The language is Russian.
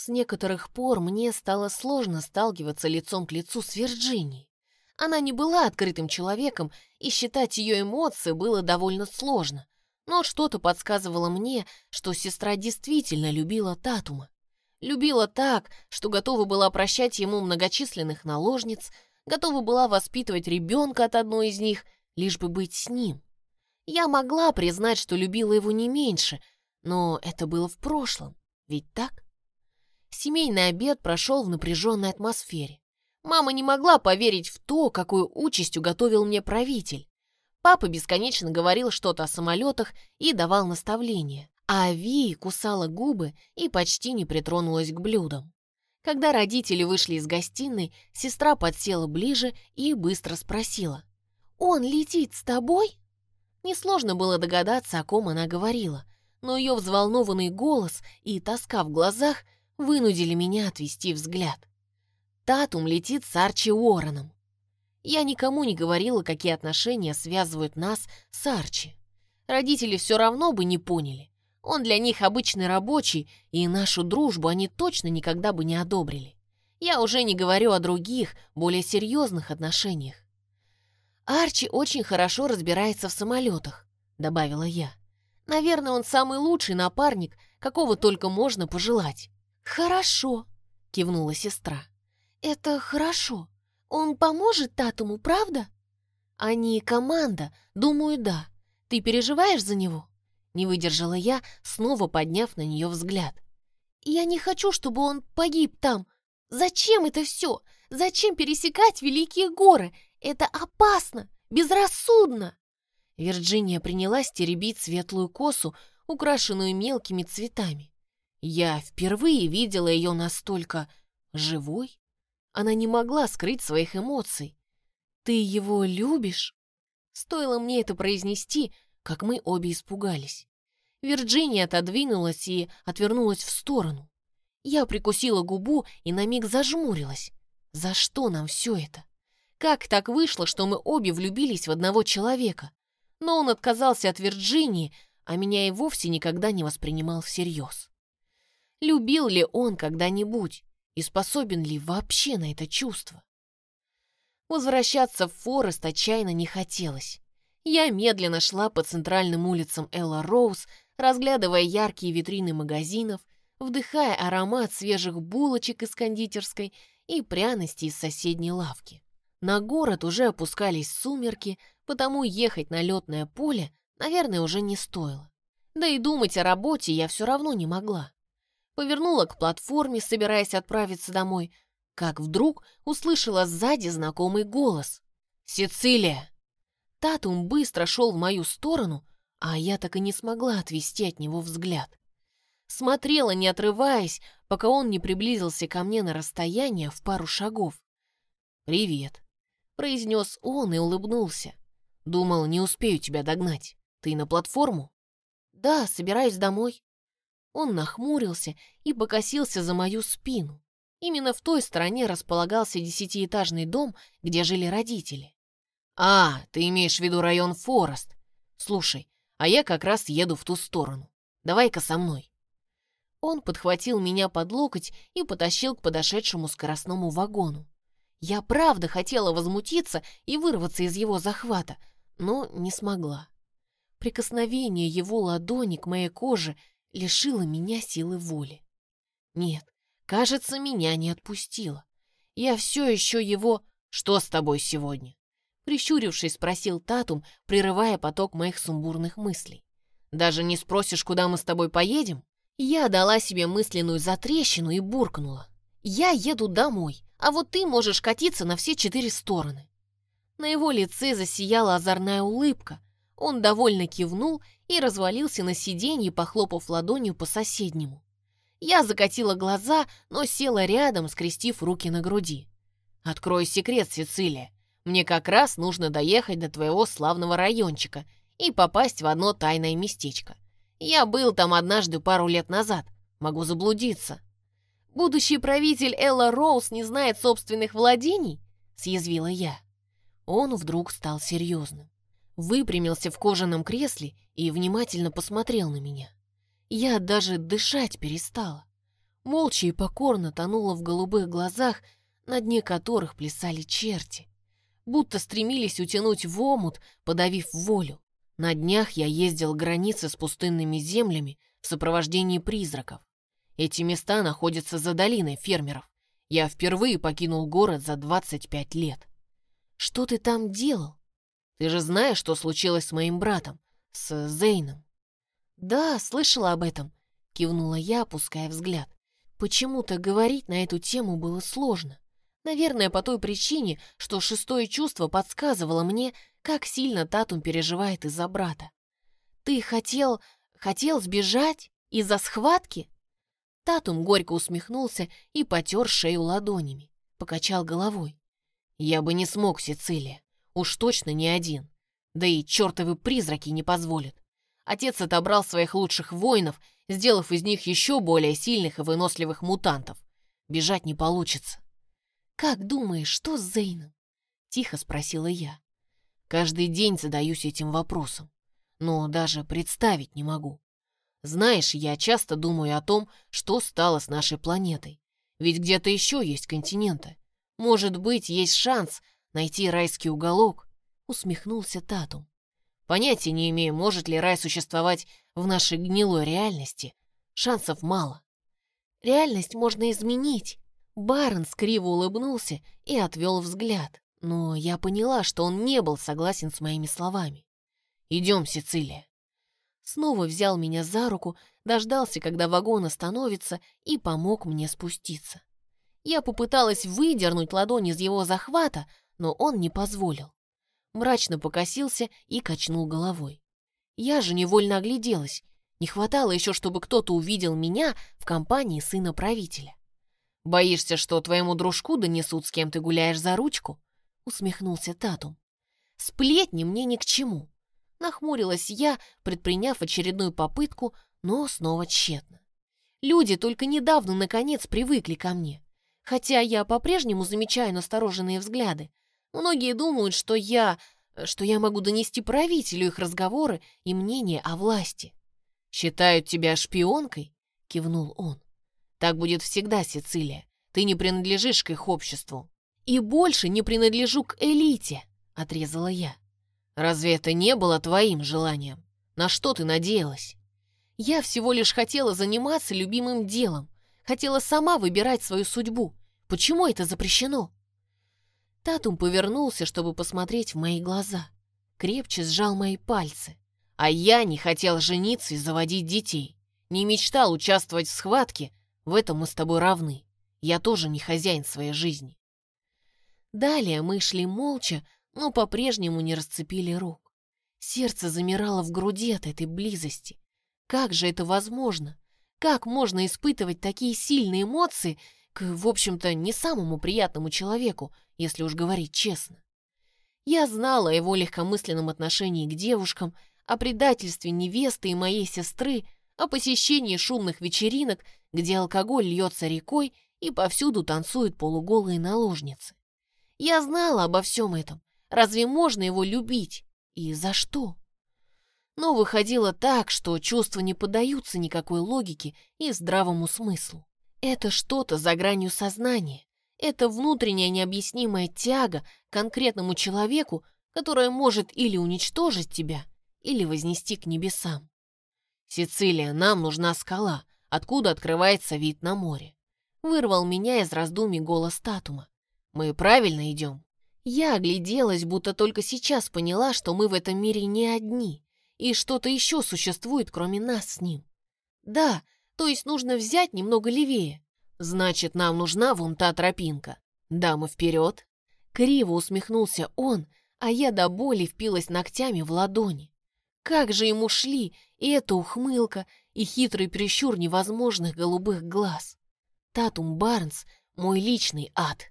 С некоторых пор мне стало сложно сталкиваться лицом к лицу с Вирджинией. Она не была открытым человеком, и считать ее эмоции было довольно сложно. Но что-то подсказывало мне, что сестра действительно любила Татума. Любила так, что готова была прощать ему многочисленных наложниц, готова была воспитывать ребенка от одной из них, лишь бы быть с ним. Я могла признать, что любила его не меньше, но это было в прошлом, ведь так? Семейный обед прошел в напряженной атмосфере. Мама не могла поверить в то, какую участь уготовил мне правитель. Папа бесконечно говорил что-то о самолетах и давал наставления, а Ви кусала губы и почти не притронулась к блюдам. Когда родители вышли из гостиной, сестра подсела ближе и быстро спросила. «Он летит с тобой?» Несложно было догадаться, о ком она говорила, но ее взволнованный голос и тоска в глазах вынудили меня отвести взгляд. Татум летит с Арчи Уорреном. Я никому не говорила, какие отношения связывают нас с Арчи. Родители все равно бы не поняли. Он для них обычный рабочий, и нашу дружбу они точно никогда бы не одобрили. Я уже не говорю о других, более серьезных отношениях. «Арчи очень хорошо разбирается в самолетах», — добавила я. «Наверное, он самый лучший напарник, какого только можно пожелать». «Хорошо», — кивнула сестра. «Это хорошо. Он поможет Татуму, правда?» «Они команда, думаю, да. Ты переживаешь за него?» Не выдержала я, снова подняв на нее взгляд. «Я не хочу, чтобы он погиб там. Зачем это все? Зачем пересекать великие горы? Это опасно, безрассудно!» Вирджиния принялась теребить светлую косу, украшенную мелкими цветами. Я впервые видела ее настолько живой. Она не могла скрыть своих эмоций. «Ты его любишь?» Стоило мне это произнести, как мы обе испугались. Вирджиния отодвинулась и отвернулась в сторону. Я прикусила губу и на миг зажмурилась. За что нам все это? Как так вышло, что мы обе влюбились в одного человека? Но он отказался от Вирджинии, а меня и вовсе никогда не воспринимал всерьез. Любил ли он когда-нибудь и способен ли вообще на это чувство? Возвращаться в Форест отчаянно не хотелось. Я медленно шла по центральным улицам Элла Роуз, разглядывая яркие витрины магазинов, вдыхая аромат свежих булочек из кондитерской и пряностей из соседней лавки. На город уже опускались сумерки, потому ехать на летное поле, наверное, уже не стоило. Да и думать о работе я все равно не могла. Повернула к платформе, собираясь отправиться домой, как вдруг услышала сзади знакомый голос. «Сицилия!» Татум быстро шел в мою сторону, а я так и не смогла отвести от него взгляд. Смотрела, не отрываясь, пока он не приблизился ко мне на расстояние в пару шагов. «Привет», произнес он и улыбнулся. Думал, не успею тебя догнать. Ты на платформу? Да, собираюсь домой. Он нахмурился и покосился за мою спину. Именно в той стороне располагался десятиэтажный дом, где жили родители. «А, ты имеешь в виду район Форест. Слушай, а я как раз еду в ту сторону. Давай-ка со мной». Он подхватил меня под локоть и потащил к подошедшему скоростному вагону. Я правда хотела возмутиться и вырваться из его захвата, но не смогла. Прикосновение его ладони к моей коже лишило меня силы воли. Нет, кажется, меня не отпустило. Я все еще его... «Что с тобой сегодня?» Прищурившись, спросил Татум, прерывая поток моих сумбурных мыслей. «Даже не спросишь, куда мы с тобой поедем?» Я дала себе мысленную затрещину и буркнула. «Я еду домой а вот ты можешь катиться на все четыре стороны». На его лице засияла озорная улыбка. Он довольно кивнул и развалился на сиденье, похлопав ладонью по соседнему. Я закатила глаза, но села рядом, скрестив руки на груди. «Открою секрет, Сицилия. Мне как раз нужно доехать до твоего славного райончика и попасть в одно тайное местечко. Я был там однажды пару лет назад. Могу заблудиться. Будущий правитель Элла Роуз не знает собственных владений?» — съязвила я. Он вдруг стал серьезным. Выпрямился в кожаном кресле и внимательно посмотрел на меня. Я даже дышать перестала. молча и покорно тонула в голубых глазах, на дне которых плясали черти, будто стремились утянуть в омут, подавив волю. На днях я ездил к границе с пустынными землями в сопровождении призраков. Эти места находятся за долиной фермеров. Я впервые покинул город за 25 лет. Что ты там делал? Ты же знаешь, что случилось с моим братом, с Зейном. Да, слышала об этом, кивнула я, опуская взгляд. Почему-то говорить на эту тему было сложно. Наверное, по той причине, что шестое чувство подсказывало мне, как сильно Татум переживает из-за брата. «Ты хотел... хотел сбежать? Из-за схватки?» Татум горько усмехнулся и потер шею ладонями. Покачал головой. «Я бы не смог, Сицилия. Уж точно не один. Да и чертовы призраки не позволят. Отец отобрал своих лучших воинов, сделав из них еще более сильных и выносливых мутантов. Бежать не получится. «Как думаешь, что с Зейном?» — тихо спросила я. Каждый день задаюсь этим вопросом, но даже представить не могу. Знаешь, я часто думаю о том, что стало с нашей планетой. Ведь где-то еще есть континенты. Может быть, есть шанс найти райский уголок, усмехнулся Татум. Понятия не имею, может ли рай существовать в нашей гнилой реальности. Шансов мало. Реальность можно изменить. Барнс криво улыбнулся и отвел взгляд. Но я поняла, что он не был согласен с моими словами. «Идем, Сицилия». Снова взял меня за руку, дождался, когда вагон остановится, и помог мне спуститься. Я попыталась выдернуть ладонь из его захвата, но он не позволил. Мрачно покосился и качнул головой. Я же невольно огляделась. Не хватало еще, чтобы кто-то увидел меня в компании сына правителя. «Боишься, что твоему дружку донесут, с кем ты гуляешь за ручку?» усмехнулся Татум. «Сплетни мне ни к чему!» Нахмурилась я, предприняв очередную попытку, но снова тщетно. Люди только недавно, наконец, привыкли ко мне. Хотя я по-прежнему замечаю настороженные взгляды. Многие думают, что я... что я могу донести правителю их разговоры и мнение о власти. «Считают тебя шпионкой?» — кивнул он. «Так будет всегда, Сицилия. Ты не принадлежишь к их обществу и больше не принадлежу к элите», — отрезала я. «Разве это не было твоим желанием? На что ты надеялась?» «Я всего лишь хотела заниматься любимым делом, хотела сама выбирать свою судьбу. Почему это запрещено?» Татум повернулся, чтобы посмотреть в мои глаза. Крепче сжал мои пальцы. А я не хотел жениться и заводить детей. Не мечтал участвовать в схватке. В этом мы с тобой равны. Я тоже не хозяин своей жизни. Далее мы шли молча, но по-прежнему не расцепили рук. Сердце замирало в груди от этой близости. Как же это возможно? Как можно испытывать такие сильные эмоции к, в общем-то, не самому приятному человеку, если уж говорить честно? Я знала о его легкомысленном отношении к девушкам, о предательстве невесты и моей сестры, о посещении шумных вечеринок, где алкоголь льется рекой и повсюду танцуют полуголые наложницы. Я знала обо всем этом. Разве можно его любить? И за что? Но выходило так, что чувства не поддаются никакой логике и здравому смыслу. Это что-то за гранью сознания. Это внутренняя необъяснимая тяга к конкретному человеку, которая может или уничтожить тебя, или вознести к небесам. «Сицилия, нам нужна скала, откуда открывается вид на море», вырвал меня из раздумий голос Татума. Мы правильно идем?» Я огляделась, будто только сейчас поняла, что мы в этом мире не одни, и что-то еще существует, кроме нас с ним. Да, то есть нужно взять немного левее. Значит, нам нужна вон та тропинка. Дамы, вперед!» Криво усмехнулся он, а я до боли впилась ногтями в ладони. Как же ему шли и эта ухмылка, и хитрый прищур невозможных голубых глаз. Татум Барнс — мой личный ад.